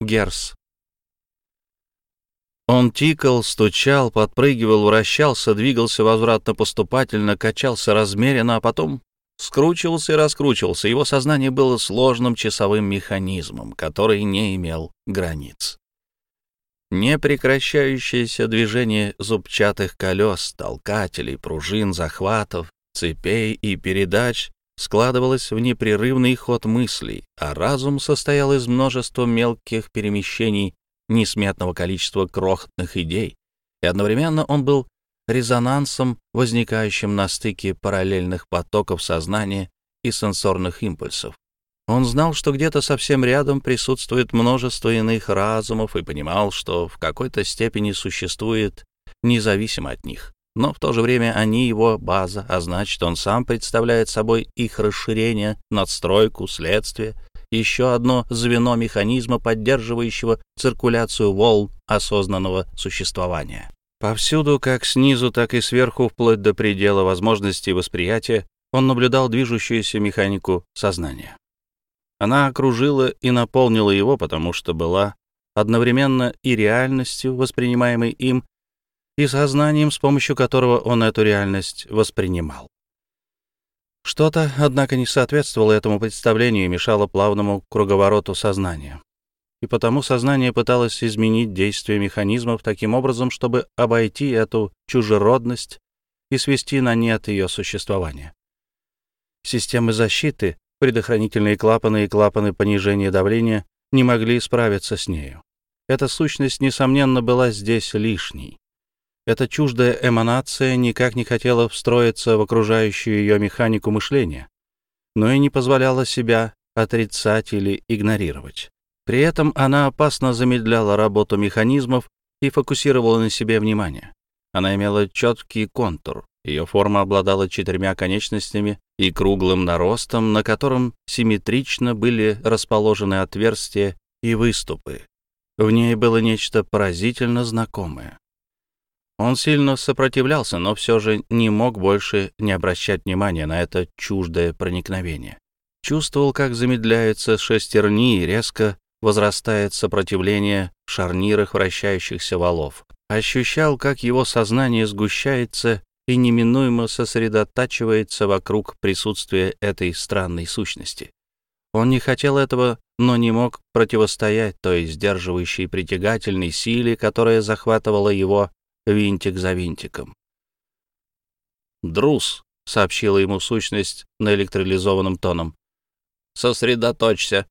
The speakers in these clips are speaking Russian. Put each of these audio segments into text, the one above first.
Герс. Он тикал, стучал, подпрыгивал, вращался, двигался возвратно-поступательно, качался размеренно, а потом скручивался и раскручивался. Его сознание было сложным часовым механизмом, который не имел границ. Непрекращающееся движение зубчатых колес, толкателей, пружин, захватов, цепей и передач складывалось в непрерывный ход мыслей, а разум состоял из множества мелких перемещений несметного количества крохотных идей, и одновременно он был резонансом, возникающим на стыке параллельных потоков сознания и сенсорных импульсов. Он знал, что где-то совсем рядом присутствует множество иных разумов и понимал, что в какой-то степени существует независимо от них. Но в то же время они его база, а значит, он сам представляет собой их расширение, надстройку, следствие, еще одно звено механизма, поддерживающего циркуляцию волн осознанного существования. Повсюду, как снизу, так и сверху, вплоть до предела возможностей восприятия, он наблюдал движущуюся механику сознания. Она окружила и наполнила его, потому что была одновременно и реальностью, воспринимаемой им, и сознанием, с помощью которого он эту реальность воспринимал. Что-то, однако, не соответствовало этому представлению и мешало плавному круговороту сознания. И потому сознание пыталось изменить действие механизмов таким образом, чтобы обойти эту чужеродность и свести на нет ее существование. Системы защиты, предохранительные клапаны и клапаны понижения давления не могли справиться с нею. Эта сущность, несомненно, была здесь лишней. Эта чуждая эманация никак не хотела встроиться в окружающую ее механику мышления, но и не позволяла себя отрицать или игнорировать. При этом она опасно замедляла работу механизмов и фокусировала на себе внимание. Она имела четкий контур, ее форма обладала четырьмя конечностями и круглым наростом, на котором симметрично были расположены отверстия и выступы. В ней было нечто поразительно знакомое. Он сильно сопротивлялся, но все же не мог больше не обращать внимания на это чуждое проникновение. Чувствовал, как замедляются шестерни и резко возрастает сопротивление в шарнирах вращающихся валов. Ощущал, как его сознание сгущается и неминуемо сосредотачивается вокруг присутствия этой странной сущности. Он не хотел этого, но не мог противостоять той сдерживающей притягательной силе, которая захватывала его винтик за винтиком. «Друз», — сообщила ему сущность наэлектролизованным тоном, — «сосредоточься».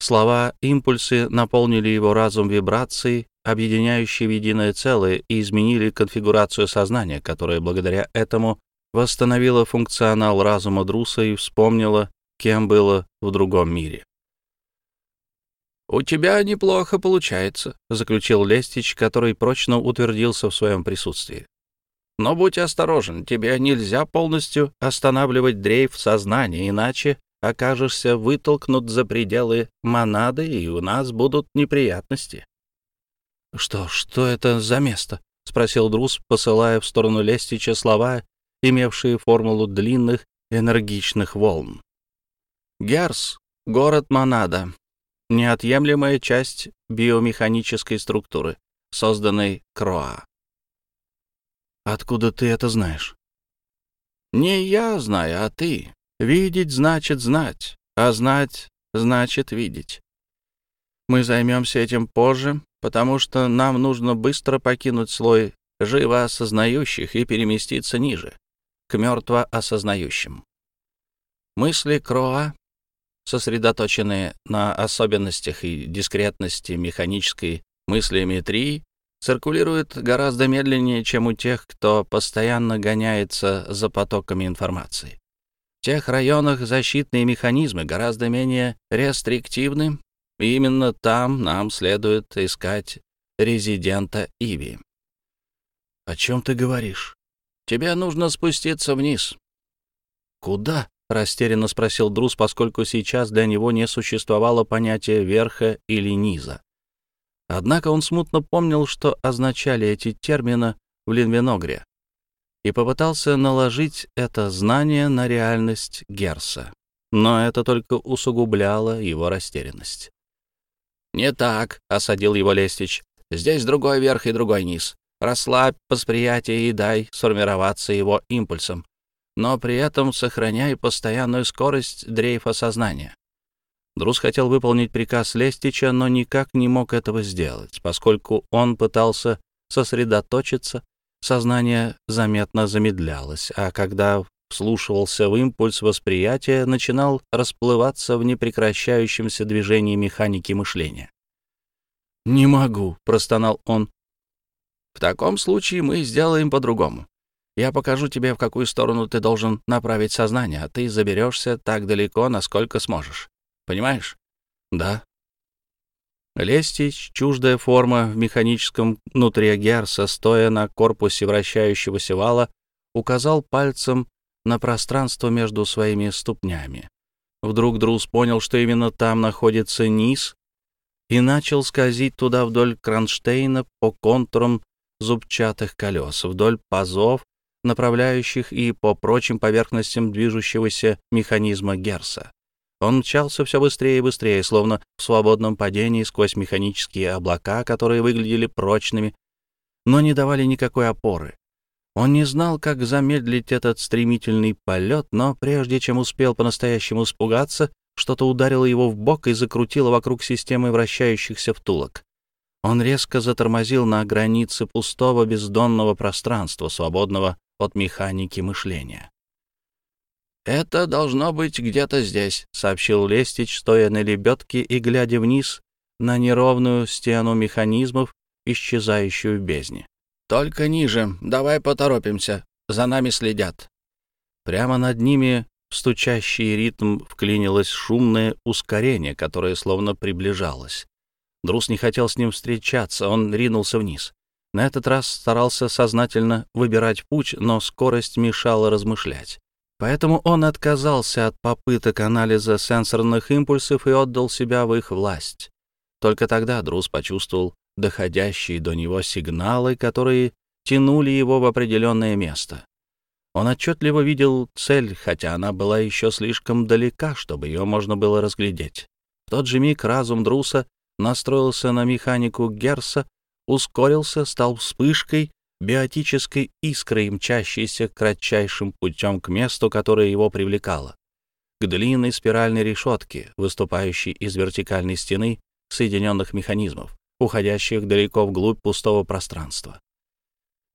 Слова, импульсы наполнили его разум вибрацией, объединяющей в единое целое, и изменили конфигурацию сознания, которая благодаря этому восстановила функционал разума Друса и вспомнила, кем было в другом мире. «У тебя неплохо получается», — заключил Лестич, который прочно утвердился в своем присутствии. «Но будь осторожен, тебе нельзя полностью останавливать дрейф сознания, иначе окажешься вытолкнут за пределы монады, и у нас будут неприятности». «Что, что это за место?» — спросил Друз, посылая в сторону Лестича слова, имевшие формулу длинных энергичных волн. «Герс, город Монада, неотъемлемая часть биомеханической структуры, созданной Кроа». «Откуда ты это знаешь?» «Не я знаю, а ты. Видеть значит знать, а знать значит видеть. Мы займемся этим позже, потому что нам нужно быстро покинуть слой живо осознающих и переместиться ниже, к мертво осознающим. Мысли Кроа, сосредоточенные на особенностях и дискретности механической мыслеметрии, циркулируют гораздо медленнее, чем у тех, кто постоянно гоняется за потоками информации. В тех районах защитные механизмы гораздо менее рестриктивны, и именно там нам следует искать резидента Иви. — О чем ты говоришь? — Тебе нужно спуститься вниз. — Куда? — растерянно спросил Друз, поскольку сейчас для него не существовало понятия верха или низа. Однако он смутно помнил, что означали эти термины в Линвеногре и попытался наложить это знание на реальность Герса. Но это только усугубляло его растерянность. «Не так», — осадил его Лестич. «Здесь другой верх и другой низ. Расслабь восприятие и дай сформироваться его импульсом, но при этом сохраняй постоянную скорость дрейфа сознания». Друз хотел выполнить приказ Лестича, но никак не мог этого сделать, поскольку он пытался сосредоточиться, сознание заметно замедлялось, а когда вслушивался в импульс восприятия, начинал расплываться в непрекращающемся движении механики мышления. «Не могу», — простонал он. «В таком случае мы сделаем по-другому. Я покажу тебе, в какую сторону ты должен направить сознание, а ты заберешься так далеко, насколько сможешь. Понимаешь?» «Да». Лестич, чуждая форма в механическом внутри Герса, стоя на корпусе вращающегося вала, указал пальцем на пространство между своими ступнями. Вдруг Друз понял, что именно там находится низ, и начал скользить туда вдоль кронштейна по контурам зубчатых колес, вдоль пазов, направляющих и по прочим поверхностям движущегося механизма Герса. Он мчался все быстрее и быстрее, словно в свободном падении сквозь механические облака, которые выглядели прочными, но не давали никакой опоры. Он не знал, как замедлить этот стремительный полет, но прежде чем успел по-настоящему испугаться, что-то ударило его в бок и закрутило вокруг системы вращающихся втулок. Он резко затормозил на границе пустого бездонного пространства, свободного от механики мышления. «Это должно быть где-то здесь», — сообщил Лестич, стоя на лебедке и глядя вниз на неровную стену механизмов, исчезающую в бездне. «Только ниже. Давай поторопимся. За нами следят». Прямо над ними в стучащий ритм вклинилось шумное ускорение, которое словно приближалось. Друс не хотел с ним встречаться, он ринулся вниз. На этот раз старался сознательно выбирать путь, но скорость мешала размышлять. Поэтому он отказался от попыток анализа сенсорных импульсов и отдал себя в их власть. Только тогда Друс почувствовал доходящие до него сигналы, которые тянули его в определенное место. Он отчетливо видел цель, хотя она была еще слишком далека, чтобы ее можно было разглядеть. В тот же миг разум Друса настроился на механику Герса, ускорился, стал вспышкой, биотической искрой, мчащейся кратчайшим путем к месту, которое его привлекало, к длинной спиральной решетке, выступающей из вертикальной стены соединенных механизмов уходящих далеко вглубь пустого пространства.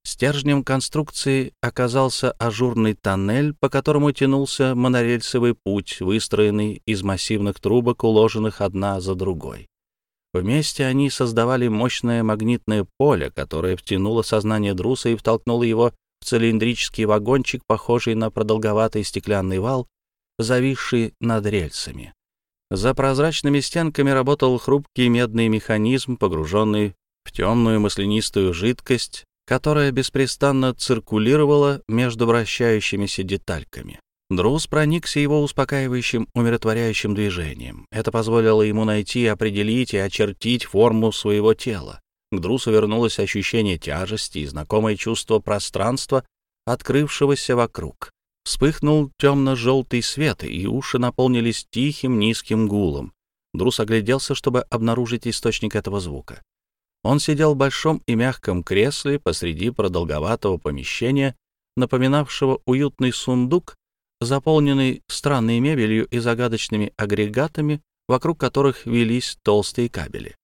Стержнем конструкции оказался ажурный тоннель, по которому тянулся монорельсовый путь, выстроенный из массивных трубок, уложенных одна за другой. Вместе они создавали мощное магнитное поле, которое втянуло сознание Друса и втолкнуло его в цилиндрический вагончик, похожий на продолговатый стеклянный вал, зависший над рельсами. За прозрачными стенками работал хрупкий медный механизм, погруженный в темную маслянистую жидкость, которая беспрестанно циркулировала между вращающимися детальками. Друз проникся его успокаивающим, умиротворяющим движением. Это позволило ему найти, определить и очертить форму своего тела. К Друсу вернулось ощущение тяжести и знакомое чувство пространства, открывшегося вокруг. Вспыхнул темно-желтый свет, и уши наполнились тихим низким гулом. Друс огляделся, чтобы обнаружить источник этого звука. Он сидел в большом и мягком кресле посреди продолговатого помещения, напоминавшего уютный сундук, заполненный странной мебелью и загадочными агрегатами, вокруг которых велись толстые кабели.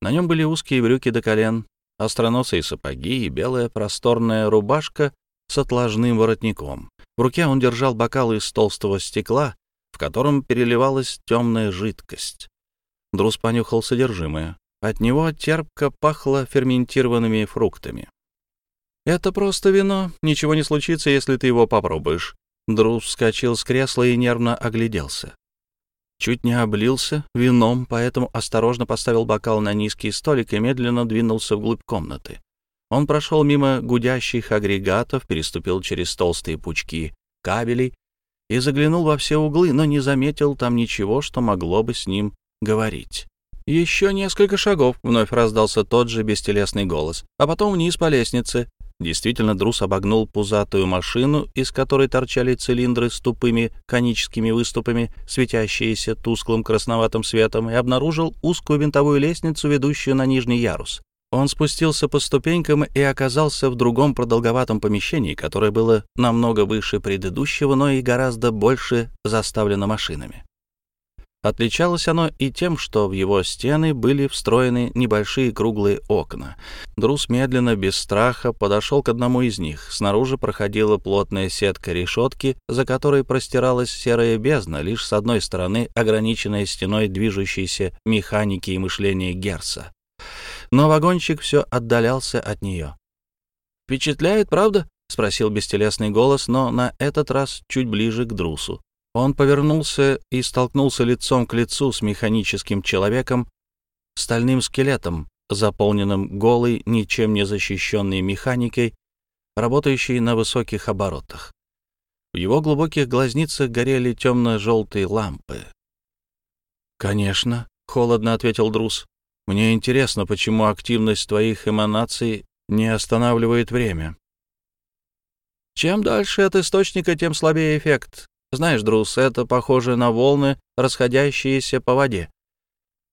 На нем были узкие брюки до колен, остроносые сапоги и белая просторная рубашка с отложным воротником. В руке он держал бокал из толстого стекла, в котором переливалась темная жидкость. Друз понюхал содержимое. От него терпко пахло ферментированными фруктами. «Это просто вино. Ничего не случится, если ты его попробуешь». Друз вскочил с кресла и нервно огляделся. Чуть не облился вином, поэтому осторожно поставил бокал на низкий столик и медленно двинулся вглубь комнаты. Он прошел мимо гудящих агрегатов, переступил через толстые пучки кабелей и заглянул во все углы, но не заметил там ничего, что могло бы с ним говорить. «Еще несколько шагов», — вновь раздался тот же бестелесный голос, «а потом вниз по лестнице. Действительно, Друс обогнул пузатую машину, из которой торчали цилиндры с тупыми коническими выступами, светящиеся тусклым красноватым светом, и обнаружил узкую винтовую лестницу, ведущую на нижний ярус. Он спустился по ступенькам и оказался в другом продолговатом помещении, которое было намного выше предыдущего, но и гораздо больше заставлено машинами. Отличалось оно и тем, что в его стены были встроены небольшие круглые окна. Друс медленно, без страха, подошел к одному из них. Снаружи проходила плотная сетка решетки, за которой простиралась серая бездна, лишь с одной стороны ограниченная стеной движущейся механики и мышления Герса. Но вагончик все отдалялся от нее. «Впечатляет, правда?» — спросил бестелесный голос, но на этот раз чуть ближе к Друсу. Он повернулся и столкнулся лицом к лицу с механическим человеком, стальным скелетом, заполненным голой, ничем не защищенной механикой, работающей на высоких оборотах. В его глубоких глазницах горели темно-желтые лампы. «Конечно», — холодно ответил Друз. «Мне интересно, почему активность твоих эманаций не останавливает время». «Чем дальше от источника, тем слабее эффект. Знаешь, Друс, это похоже на волны, расходящиеся по воде.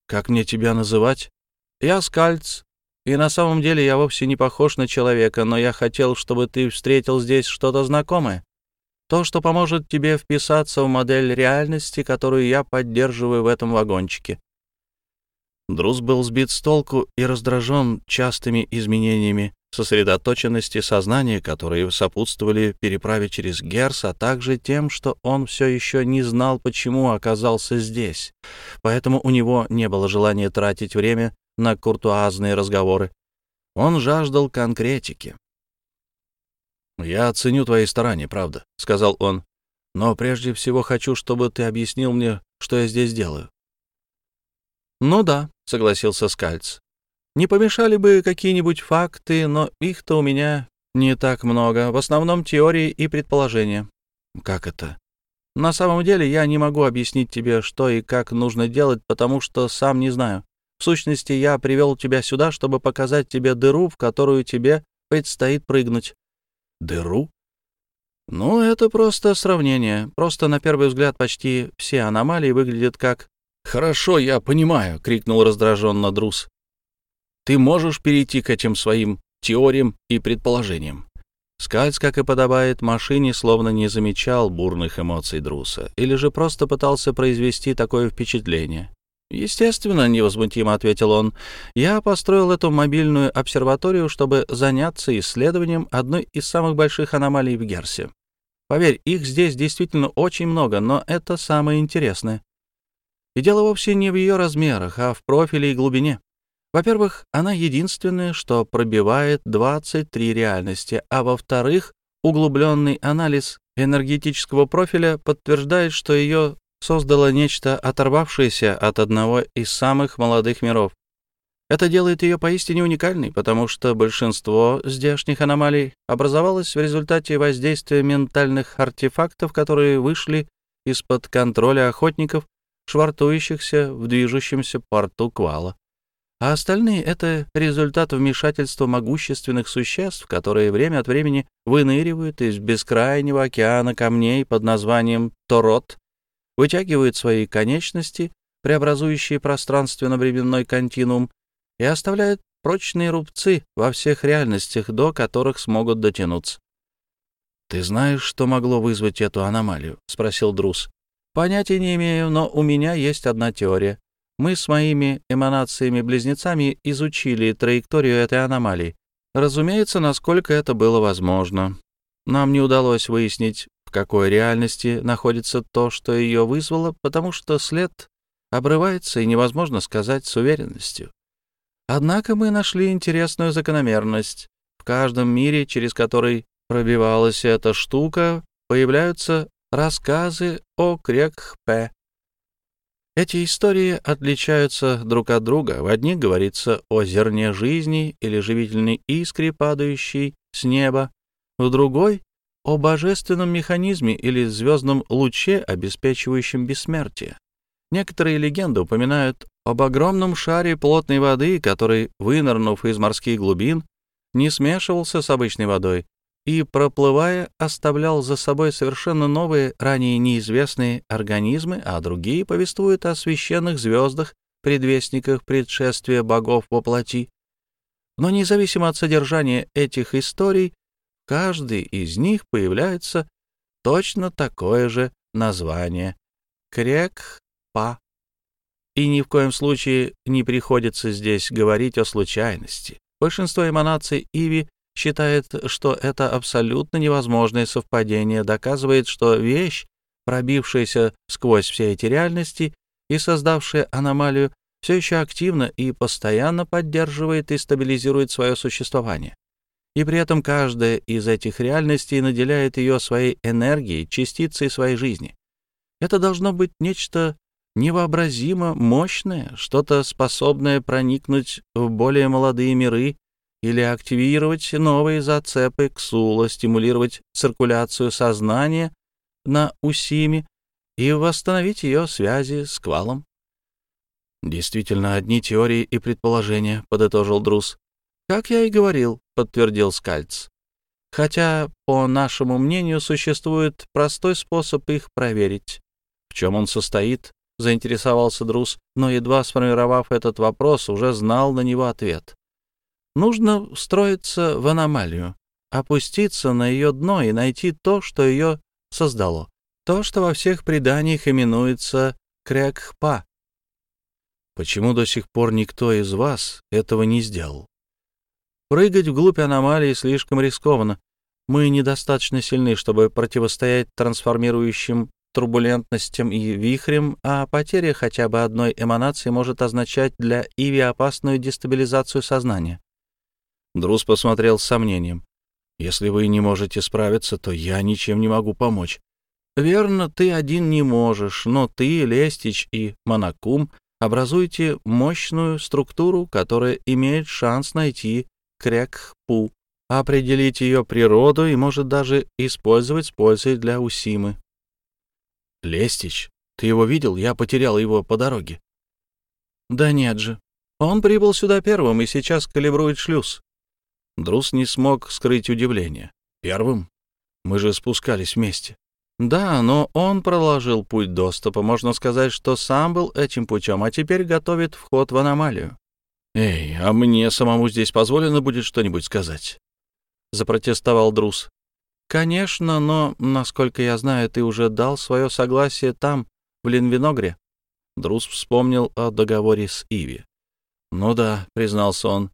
Как мне тебя называть? Я Скальц. И на самом деле я вовсе не похож на человека, но я хотел, чтобы ты встретил здесь что-то знакомое. То, что поможет тебе вписаться в модель реальности, которую я поддерживаю в этом вагончике. Друз был сбит с толку и раздражен частыми изменениями сосредоточенности сознания, которые сопутствовали переправе через Герс, а также тем, что он все еще не знал, почему оказался здесь. Поэтому у него не было желания тратить время на куртуазные разговоры. Он жаждал конкретики. «Я оценю твои старания, правда», — сказал он. «Но прежде всего хочу, чтобы ты объяснил мне, что я здесь делаю». «Ну да», — согласился Скальц. Не помешали бы какие-нибудь факты, но их-то у меня не так много. В основном теории и предположения. Как это? На самом деле я не могу объяснить тебе, что и как нужно делать, потому что сам не знаю. В сущности, я привел тебя сюда, чтобы показать тебе дыру, в которую тебе предстоит прыгнуть. Дыру? Ну, это просто сравнение. Просто на первый взгляд почти все аномалии выглядят как... «Хорошо, я понимаю», — крикнул раздраженно Друз. Ты можешь перейти к этим своим теориям и предположениям. Скальц, как и подобает машине, словно не замечал бурных эмоций Друса, или же просто пытался произвести такое впечатление. «Естественно», — невозмутимо ответил он, — «я построил эту мобильную обсерваторию, чтобы заняться исследованием одной из самых больших аномалий в Герсе. Поверь, их здесь действительно очень много, но это самое интересное. И дело вовсе не в ее размерах, а в профиле и глубине. Во-первых, она единственная, что пробивает 23 реальности, а во-вторых, углубленный анализ энергетического профиля подтверждает, что ее создало нечто, оторвавшееся от одного из самых молодых миров. Это делает ее поистине уникальной, потому что большинство здешних аномалий образовалось в результате воздействия ментальных артефактов, которые вышли из-под контроля охотников, швартующихся в движущемся порту Квала а остальные — это результат вмешательства могущественных существ, которые время от времени выныривают из бескрайнего океана камней под названием Торот, вытягивают свои конечности, преобразующие пространственно-временной континуум, и оставляют прочные рубцы во всех реальностях, до которых смогут дотянуться. «Ты знаешь, что могло вызвать эту аномалию?» — спросил Друз. «Понятия не имею, но у меня есть одна теория. Мы с моими эманациями-близнецами изучили траекторию этой аномалии. Разумеется, насколько это было возможно. Нам не удалось выяснить, в какой реальности находится то, что ее вызвало, потому что след обрывается и невозможно сказать с уверенностью. Однако мы нашли интересную закономерность. В каждом мире, через который пробивалась эта штука, появляются рассказы о Крекхпе, эти истории отличаются друг от друга. В одних говорится о зерне жизни или живительной искре, падающей с неба, в другой — о божественном механизме или звездном луче, обеспечивающем бессмертие. Некоторые легенды упоминают об огромном шаре плотной воды, который, вынырнув из морских глубин, не смешивался с обычной водой и, проплывая, оставлял за собой совершенно новые, ранее неизвестные организмы, а другие повествуют о священных звездах, предвестниках предшествия богов во плоти. Но независимо от содержания этих историй, каждый из них появляется точно такое же название — Крек-Па. И ни в коем случае не приходится здесь говорить о случайности. Большинство эманаций Иви считает, что это абсолютно невозможное совпадение доказывает, что вещь, пробившаяся сквозь все эти реальности и создавшая аномалию, все еще активно и постоянно поддерживает и стабилизирует свое существование. И при этом каждая из этих реальностей наделяет ее своей энергией, частицей своей жизни. Это должно быть нечто невообразимо мощное, что-то способное проникнуть в более молодые миры или активировать новые зацепы Ксула, стимулировать циркуляцию сознания на Усиме и восстановить ее связи с Квалом. «Действительно, одни теории и предположения», — подытожил Друз. «Как я и говорил», — подтвердил Скальц. «Хотя, по нашему мнению, существует простой способ их проверить. В чем он состоит, заинтересовался Друз, но, едва сформировав этот вопрос, уже знал на него ответ. Нужно встроиться в аномалию, опуститься на ее дно и найти то, что ее создало. То, что во всех преданиях именуется Крякхпа. Почему до сих пор никто из вас этого не сделал? Прыгать вглубь аномалии слишком рискованно. Мы недостаточно сильны, чтобы противостоять трансформирующим турбулентностям и вихрем, а потеря хотя бы одной эманации может означать для Иви опасную дестабилизацию сознания. Друз посмотрел с сомнением. «Если вы не можете справиться, то я ничем не могу помочь». «Верно, ты один не можешь, но ты, Лестич и Монакум образуете мощную структуру, которая имеет шанс найти Крякпу, определить ее природу и может даже использовать с пользой для Усимы. Лестич, ты его видел? Я потерял его по дороге. Да нет же. Он прибыл сюда первым и сейчас калибрует шлюз. Друс не смог скрыть удивление. Первым? Мы же спускались вместе. Да, но он проложил путь доступа. Можно сказать, что сам был этим путем, а теперь готовит вход в аномалию. Эй, а мне самому здесь позволено будет что-нибудь сказать? Запротестовал Друс. «Конечно, но, насколько я знаю, ты уже дал свое согласие там, в Линвиногре». Друз вспомнил о договоре с Иви. «Ну да», — признался он.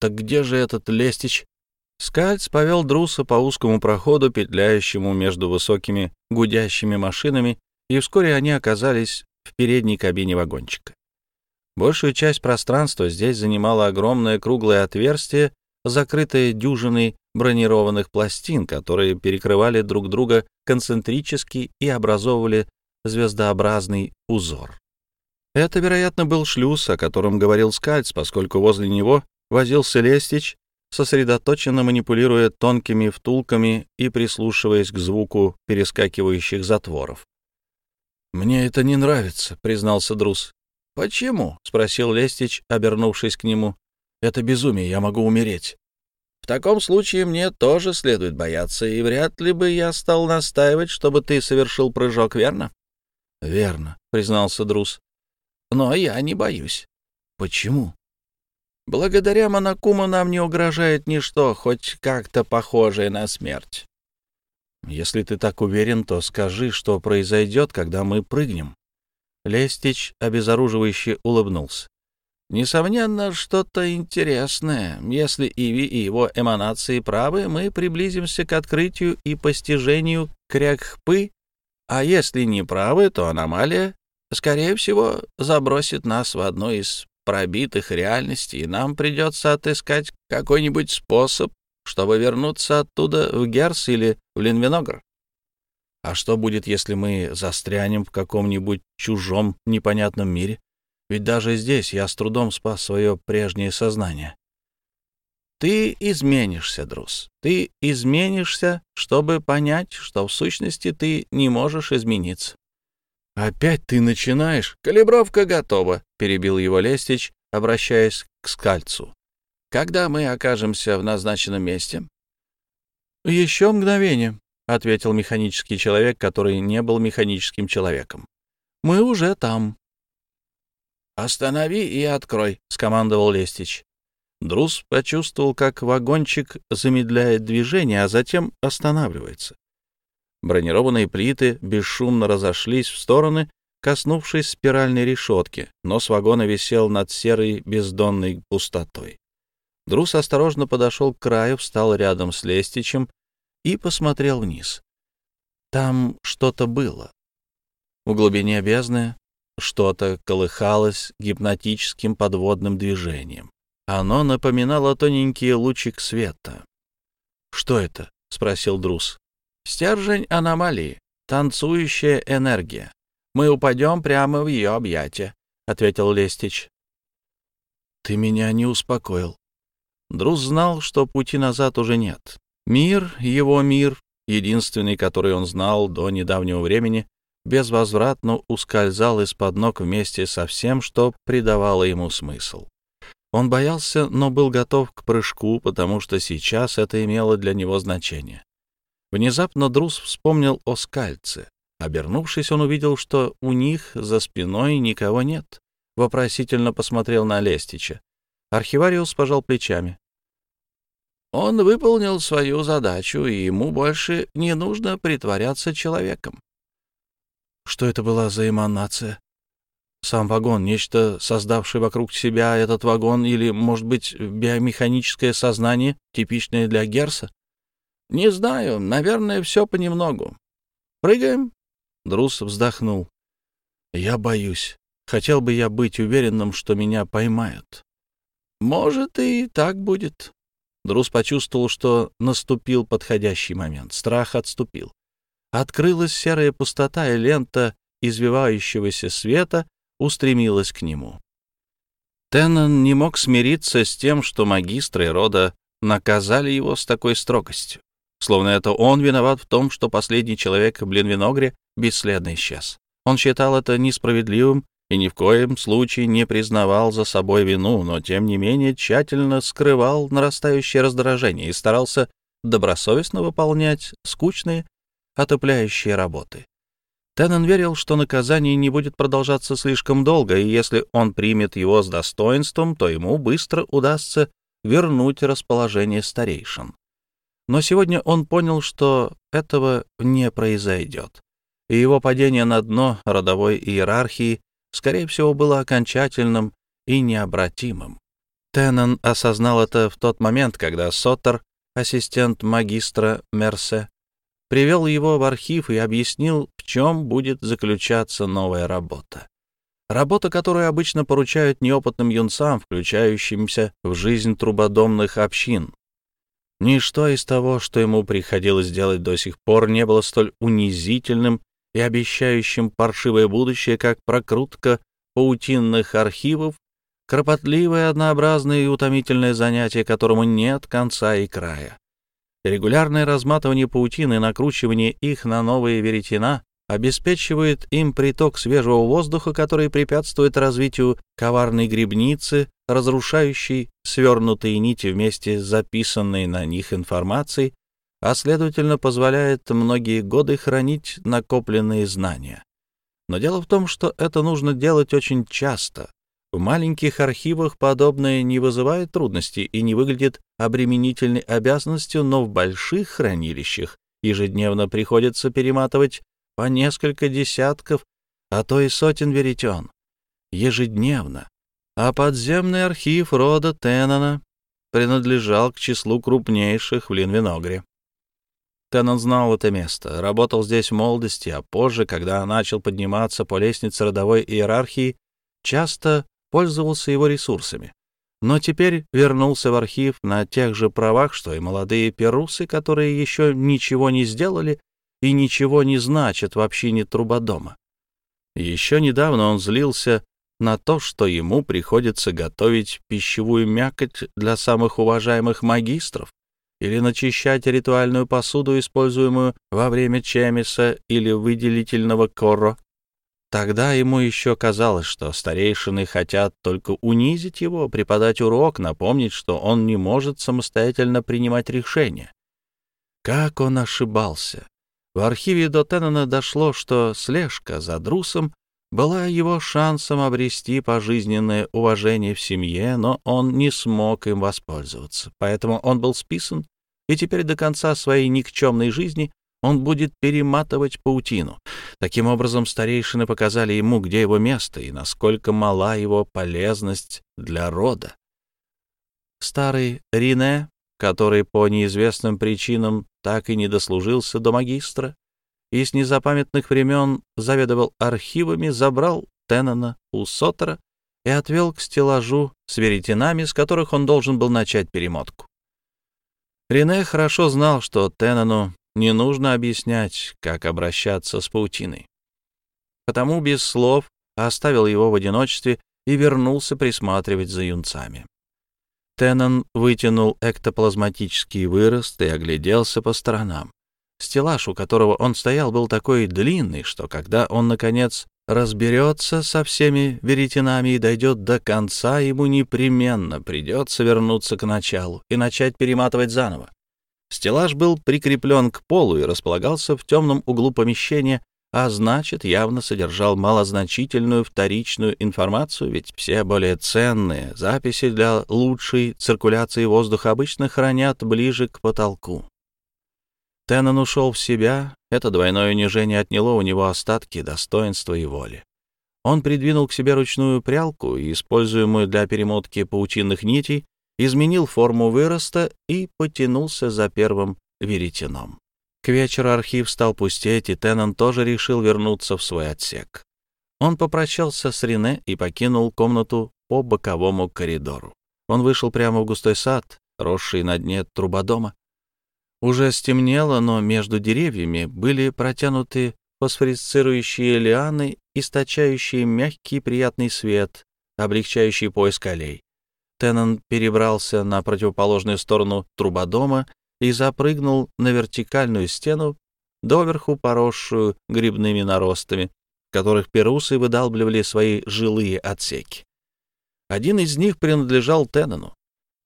«Так где же этот Лестич?» Скальц повел Друса по узкому проходу, петляющему между высокими гудящими машинами, и вскоре они оказались в передней кабине вагончика. Большую часть пространства здесь занимало огромное круглое отверстие, закрытое дюжиной бронированных пластин, которые перекрывали друг друга концентрически и образовывали звездообразный узор. Это, вероятно, был шлюз, о котором говорил Скальц, поскольку возле него возился Лестич, сосредоточенно манипулируя тонкими втулками и прислушиваясь к звуку перескакивающих затворов. «Мне это не нравится», — признался Друз. «Почему?» — спросил Лестич, обернувшись к нему. «Это безумие, я могу умереть». В таком случае мне тоже следует бояться, и вряд ли бы я стал настаивать, чтобы ты совершил прыжок, верно? — Верно, — признался Друз. — Но я не боюсь. — Почему? — Благодаря Монакуму нам не угрожает ничто, хоть как-то похожее на смерть. — Если ты так уверен, то скажи, что произойдет, когда мы прыгнем. Лестич обезоруживающе улыбнулся. Несомненно, что-то интересное. Если Иви и его эманации правы, мы приблизимся к открытию и постижению Крякхпы, а если не правы, то аномалия, скорее всего, забросит нас в одну из пробитых реальностей, и нам придется отыскать какой-нибудь способ, чтобы вернуться оттуда в Герс или в Линвиногр. А что будет, если мы застрянем в каком-нибудь чужом непонятном мире? Ведь даже здесь я с трудом спас свое прежнее сознание. Ты изменишься, Друз. Ты изменишься, чтобы понять, что в сущности ты не можешь измениться. Опять ты начинаешь. Калибровка готова, перебил его Лестич, обращаясь к скальцу. Когда мы окажемся в назначенном месте? Еще мгновение, ответил механический человек, который не был механическим человеком. Мы уже там. Останови и открой, скомандовал Лестич. Друз почувствовал, как вагончик замедляет движение, а затем останавливается. Бронированные плиты бесшумно разошлись в стороны, коснувшись спиральной решетки. Нос вагона висел над серой бездонной пустотой. Друз осторожно подошел к краю, встал рядом с Лестичем и посмотрел вниз. Там что-то было. В глубине бездны что-то колыхалось гипнотическим подводным движением. Оно напоминало тоненький лучик света. «Что это?» — спросил Друз. «Стержень аномалии, танцующая энергия. Мы упадем прямо в ее объятия», — ответил Лестич. «Ты меня не успокоил». Друз знал, что пути назад уже нет. Мир, его мир, единственный, который он знал до недавнего времени, безвозвратно ускользал из-под ног вместе со всем, что придавало ему смысл. Он боялся, но был готов к прыжку, потому что сейчас это имело для него значение. Внезапно Друз вспомнил о скальце. Обернувшись, он увидел, что у них за спиной никого нет. Вопросительно посмотрел на Лестича. Архивариус пожал плечами. Он выполнил свою задачу, и ему больше не нужно притворяться человеком. Что это была за эманация? Сам вагон, нечто, создавшее вокруг себя этот вагон, или, может быть, биомеханическое сознание, типичное для Герса? Не знаю, наверное, все понемногу. Прыгаем? Друс вздохнул. Я боюсь. Хотел бы я быть уверенным, что меня поймают. Может, и так будет. Друз почувствовал, что наступил подходящий момент. Страх отступил. Открылась серая пустота, и лента извивающегося света устремилась к нему. Теннон не мог смириться с тем, что магистры рода наказали его с такой строгостью, словно это он виноват в том, что последний человек в Блинвиногре бесследно исчез. Он считал это несправедливым и ни в коем случае не признавал за собой вину, но тем не менее тщательно скрывал нарастающее раздражение и старался добросовестно выполнять скучные, отопляющие работы. Теннон верил, что наказание не будет продолжаться слишком долго, и если он примет его с достоинством, то ему быстро удастся вернуть расположение старейшин. Но сегодня он понял, что этого не произойдет, и его падение на дно родовой иерархии скорее всего, было окончательным и необратимым. Теннон осознал это в тот момент, когда Соттер, ассистент магистра Мерсе, привел его в архив и объяснил, в чем будет заключаться новая работа. Работа, которую обычно поручают неопытным юнцам, включающимся в жизнь трубодомных общин. Ничто из того, что ему приходилось делать до сих пор, не было столь унизительным и обещающим паршивое будущее, как прокрутка паутинных архивов, кропотливое, однообразное и утомительное занятие, которому нет конца и края. Регулярное разматывание паутины и накручивание их на новые веретена обеспечивает им приток свежего воздуха, который препятствует развитию коварной грибницы, разрушающей свернутые нити вместе с записанной на них информацией, а, следовательно, позволяет многие годы хранить накопленные знания. Но дело в том, что это нужно делать очень часто. В маленьких архивах подобное не вызывает трудностей и не выглядит обременительной обязанностью, но в больших хранилищах ежедневно приходится перематывать по несколько десятков, а то и сотен веретен. Ежедневно. А подземный архив рода Теннона принадлежал к числу крупнейших в Линвиногре. Теннон знал это место, работал здесь в молодости, а позже, когда начал подниматься по лестнице родовой иерархии, часто пользовался его ресурсами. Но теперь вернулся в архив на тех же правах, что и молодые перусы, которые еще ничего не сделали и ничего не значат в общине трубодома. Еще недавно он злился на то, что ему приходится готовить пищевую мякоть для самых уважаемых магистров, или начищать ритуальную посуду, используемую во время чемиса или выделительного коро. Тогда ему еще казалось, что старейшины хотят только унизить его, преподать урок, напомнить, что он не может самостоятельно принимать решения. Как он ошибался! В архиве до Теннона дошло, что слежка за Друсом была его шансом обрести пожизненное уважение в семье, но он не смог им воспользоваться. Поэтому он был списан, и теперь до конца своей никчемной жизни он будет перематывать паутину. Таким образом, старейшины показали ему, где его место и насколько мала его полезность для рода. Старый Рине, который по неизвестным причинам так и не дослужился до магистра и с незапамятных времен заведовал архивами, забрал Теннона у Сотера и отвел к стеллажу с веретенами, с которых он должен был начать перемотку. Рене хорошо знал, что Теннону не нужно объяснять, как обращаться с паутиной. Потому без слов оставил его в одиночестве и вернулся присматривать за юнцами. Теннон вытянул эктоплазматический вырост и огляделся по сторонам. Стеллаж, у которого он стоял, был такой длинный, что когда он, наконец, разберется со всеми веретенами и дойдет до конца, ему непременно придется вернуться к началу и начать перематывать заново. Стеллаж был прикреплен к полу и располагался в темном углу помещения, а значит, явно содержал малозначительную вторичную информацию, ведь все более ценные записи для лучшей циркуляции воздуха обычно хранят ближе к потолку. Теннон ушел в себя, это двойное унижение отняло у него остатки достоинства и воли. Он придвинул к себе ручную прялку, используемую для перемотки паутинных нитей, изменил форму выроста и потянулся за первым веретеном. К вечеру архив стал пустеть, и Теннон тоже решил вернуться в свой отсек. Он попрощался с Рене и покинул комнату по боковому коридору. Он вышел прямо в густой сад, росший на дне трубодома. Уже стемнело, но между деревьями были протянуты фосфорисцирующие лианы, источающие мягкий приятный свет, облегчающий поиск аллей. Теннон перебрался на противоположную сторону трубодома и запрыгнул на вертикальную стену, доверху поросшую грибными наростами, в которых перусы выдалбливали свои жилые отсеки. Один из них принадлежал Теннону.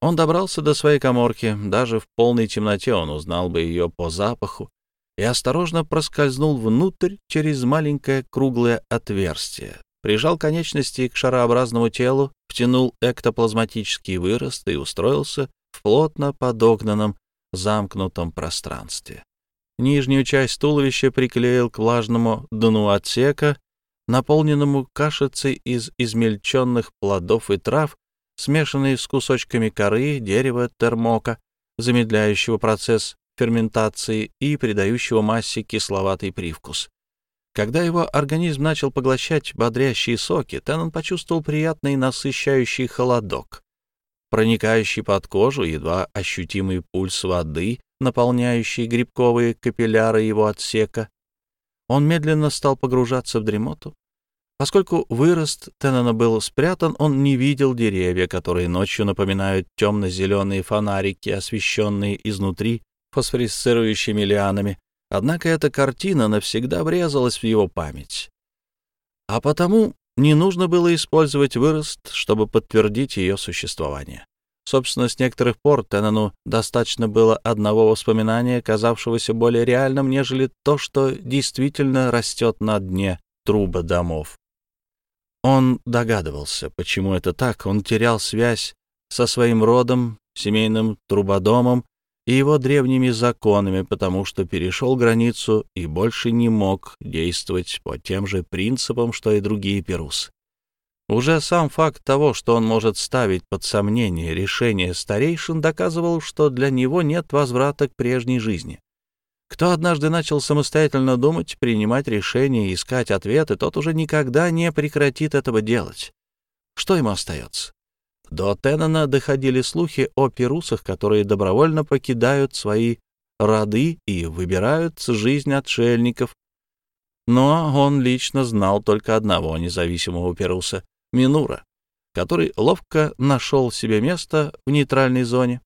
Он добрался до своей коморки, даже в полной темноте он узнал бы ее по запаху, и осторожно проскользнул внутрь через маленькое круглое отверстие, прижал конечности к шарообразному телу, втянул эктоплазматический вырост и устроился в плотно подогнанном замкнутом пространстве. Нижнюю часть туловища приклеил к влажному дну отсека, наполненному кашицей из измельченных плодов и трав, смешанной с кусочками коры, дерева, термока, замедляющего процесс ферментации и придающего массе кисловатый привкус. Когда его организм начал поглощать бодрящие соки, Теннон почувствовал приятный насыщающий холодок. Проникающий под кожу едва ощутимый пульс воды, наполняющий грибковые капилляры его отсека. Он медленно стал погружаться в дремоту. Поскольку вырост Теннона был спрятан, он не видел деревья, которые ночью напоминают темно-зеленые фонарики, освещенные изнутри фосфорисцирующими лианами. Однако эта картина навсегда врезалась в его память. А потому не нужно было использовать вырост, чтобы подтвердить ее существование. Собственно, с некоторых пор Теннону достаточно было одного воспоминания, казавшегося более реальным, нежели то, что действительно растет на дне труба домов. Он догадывался, почему это так. Он терял связь со своим родом, семейным трубодомом и его древними законами, потому что перешел границу и больше не мог действовать по тем же принципам, что и другие перусы. Уже сам факт того, что он может ставить под сомнение решение старейшин, доказывал, что для него нет возврата к прежней жизни. Кто однажды начал самостоятельно думать, принимать решения искать ответы, тот уже никогда не прекратит этого делать. Что ему остается? До Теннона доходили слухи о перусах, которые добровольно покидают свои роды и выбирают жизнь отшельников. Но он лично знал только одного независимого перуса — Минура, который ловко нашел себе место в нейтральной зоне,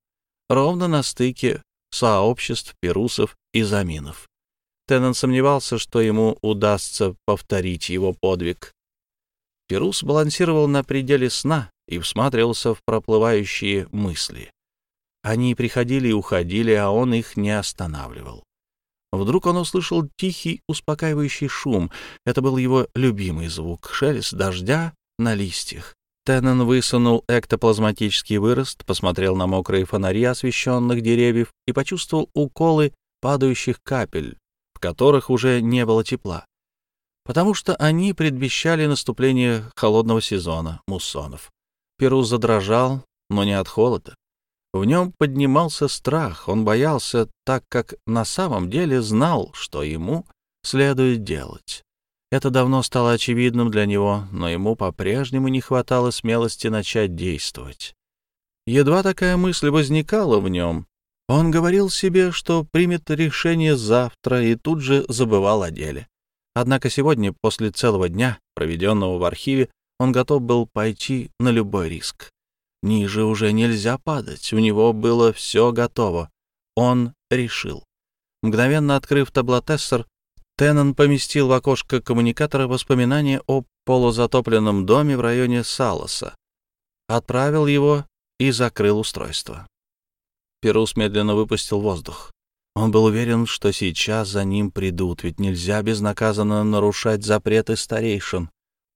ровно на стыке сообществ перусов и заминов. Теннон сомневался, что ему удастся повторить его подвиг. Перус балансировал на пределе сна и всматривался в проплывающие мысли. Они приходили и уходили, а он их не останавливал. Вдруг он услышал тихий, успокаивающий шум. Это был его любимый звук — шелест дождя на листьях. Теннон высунул эктоплазматический вырост, посмотрел на мокрые фонари освещенных деревьев и почувствовал уколы падающих капель, в которых уже не было тепла, потому что они предвещали наступление холодного сезона муссонов. Перус задрожал, но не от холода. В нем поднимался страх, он боялся, так как на самом деле знал, что ему следует делать. Это давно стало очевидным для него, но ему по-прежнему не хватало смелости начать действовать. Едва такая мысль возникала в нем, он говорил себе, что примет решение завтра, и тут же забывал о деле. Однако сегодня, после целого дня, проведенного в архиве, он готов был пойти на любой риск. Ниже уже нельзя падать, у него было все готово. Он решил. Мгновенно открыв таблотессор, Теннон поместил в окошко коммуникатора воспоминания о полузатопленном доме в районе Салоса, отправил его и закрыл устройство. Перус медленно выпустил воздух. Он был уверен, что сейчас за ним придут, ведь нельзя безнаказанно нарушать запреты старейшин.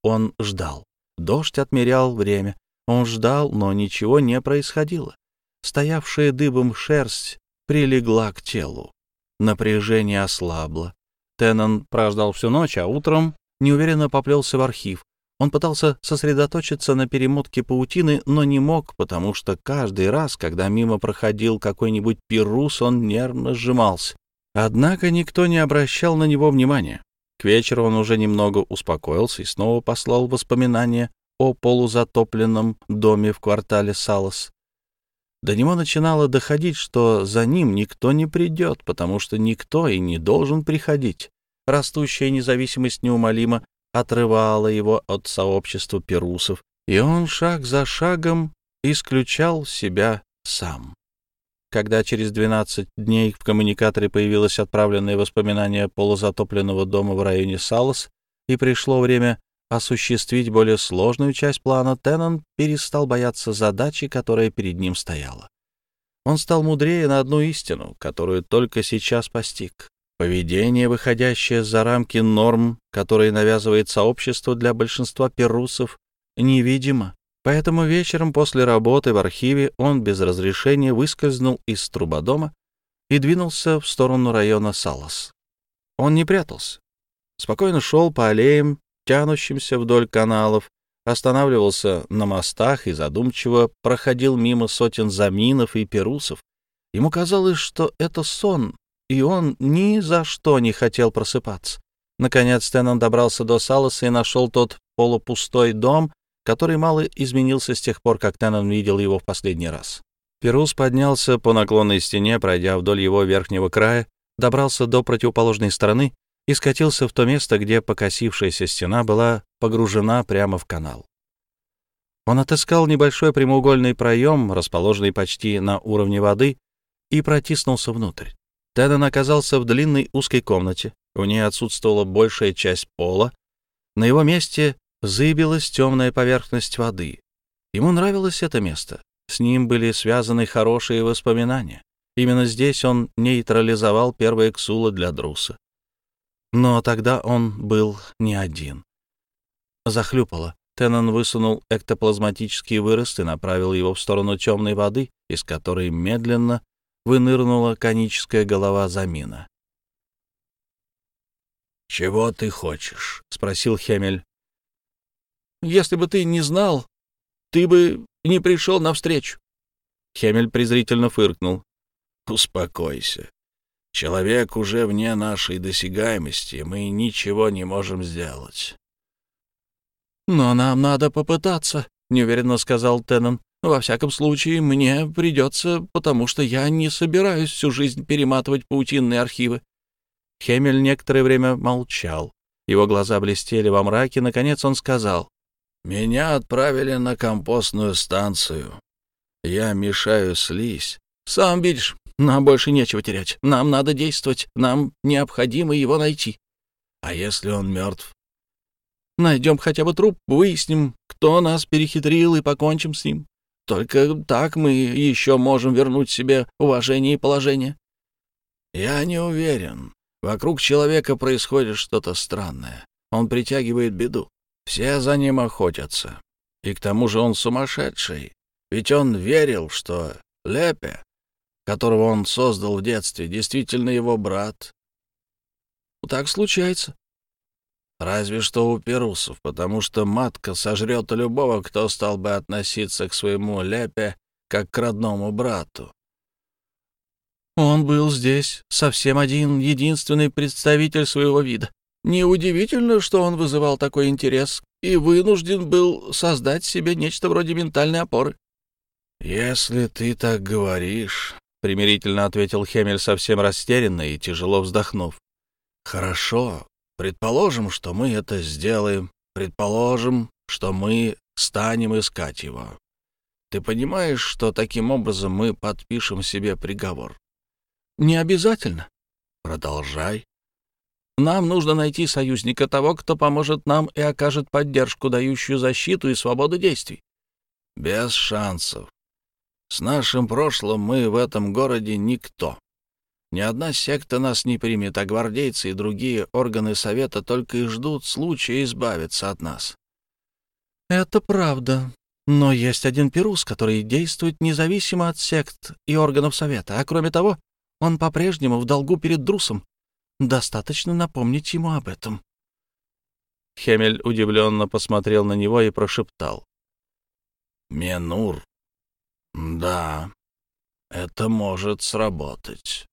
Он ждал. Дождь отмерял время. Он ждал, но ничего не происходило. Стоявшая дыбом шерсть прилегла к телу. Напряжение ослабло. Теннон прождал всю ночь, а утром неуверенно поплелся в архив. Он пытался сосредоточиться на перемотке паутины, но не мог, потому что каждый раз, когда мимо проходил какой-нибудь пирус, он нервно сжимался. Однако никто не обращал на него внимания. К вечеру он уже немного успокоился и снова послал воспоминания о полузатопленном доме в квартале Салос. До него начинало доходить, что за ним никто не придет, потому что никто и не должен приходить. Растущая независимость неумолимо отрывала его от сообщества перусов, и он шаг за шагом исключал себя сам. Когда через 12 дней в коммуникаторе появилось отправленное воспоминание полузатопленного дома в районе Салос, и пришло время осуществить более сложную часть плана, Теннон перестал бояться задачи, которая перед ним стояла. Он стал мудрее на одну истину, которую только сейчас постиг. Поведение, выходящее за рамки норм, которые навязывает сообщество для большинства перусов, невидимо. Поэтому вечером после работы в архиве он без разрешения выскользнул из трубодома и двинулся в сторону района Салас. Он не прятался. Спокойно шел по аллеям, тянущимся вдоль каналов, останавливался на мостах и задумчиво проходил мимо сотен заминов и перусов. Ему казалось, что это сон, и он ни за что не хотел просыпаться. Наконец Теннон добрался до Саласа и нашел тот полупустой дом, который мало изменился с тех пор, как Теннон видел его в последний раз. Перус поднялся по наклонной стене, пройдя вдоль его верхнего края, добрался до противоположной стороны и скатился в то место, где покосившаяся стена была погружена прямо в канал. Он отыскал небольшой прямоугольный проем, расположенный почти на уровне воды, и протиснулся внутрь. Тедден оказался в длинной узкой комнате. У нее отсутствовала большая часть пола. На его месте зыбилась темная поверхность воды. Ему нравилось это место. С ним были связаны хорошие воспоминания. Именно здесь он нейтрализовал первые ксулы для Друса. Но тогда он был не один. Захлюпало. Теннон высунул эктоплазматический вырост и направил его в сторону темной воды, из которой медленно вынырнула коническая голова Замина. «Чего ты хочешь?» — спросил Хемель. «Если бы ты не знал, ты бы не пришел навстречу». Хемель презрительно фыркнул. «Успокойся. Человек уже вне нашей досягаемости, мы ничего не можем сделать». «Но нам надо попытаться», — неуверенно сказал Теннон. Во всяком случае, мне придется, потому что я не собираюсь всю жизнь перематывать паутинные архивы. Хемель некоторое время молчал. Его глаза блестели во мраке. Наконец он сказал. «Меня отправили на компостную станцию. Я мешаю слизь, Сам видишь, нам больше нечего терять. Нам надо действовать. Нам необходимо его найти. А если он мертв? Найдем хотя бы труп, выясним, кто нас перехитрил, и покончим с ним. Только так мы еще можем вернуть себе уважение и положение. Я не уверен. Вокруг человека происходит что-то странное. Он притягивает беду. Все за ним охотятся. И к тому же он сумасшедший. Ведь он верил, что Лепе, которого он создал в детстве, действительно его брат. Так случается. Разве что у перусов, потому что матка сожрет любого, кто стал бы относиться к своему Лепе как к родному брату. Он был здесь совсем один, единственный представитель своего вида. Неудивительно, что он вызывал такой интерес и вынужден был создать себе нечто вроде ментальной опоры. «Если ты так говоришь», — примирительно ответил Хемель, совсем растерянный и тяжело вздохнув. «Хорошо, Предположим, что мы это сделаем. Предположим, что мы станем искать его. Ты понимаешь, что таким образом мы подпишем себе приговор? Не обязательно. Продолжай. Нам нужно найти союзника того, кто поможет нам и окажет поддержку, дающую защиту и свободу действий. Без шансов. С нашим прошлым мы в этом городе никто. Ни одна секта нас не примет, а гвардейцы и другие органы совета только и ждут случая избавиться от нас. Это правда. Но есть один Перус, который действует независимо от сект и органов совета, а кроме того, он по-прежнему в долгу перед Друсом. Достаточно напомнить ему об этом. Хемель удивленно посмотрел на него и прошептал. «Менур. Да, это может сработать».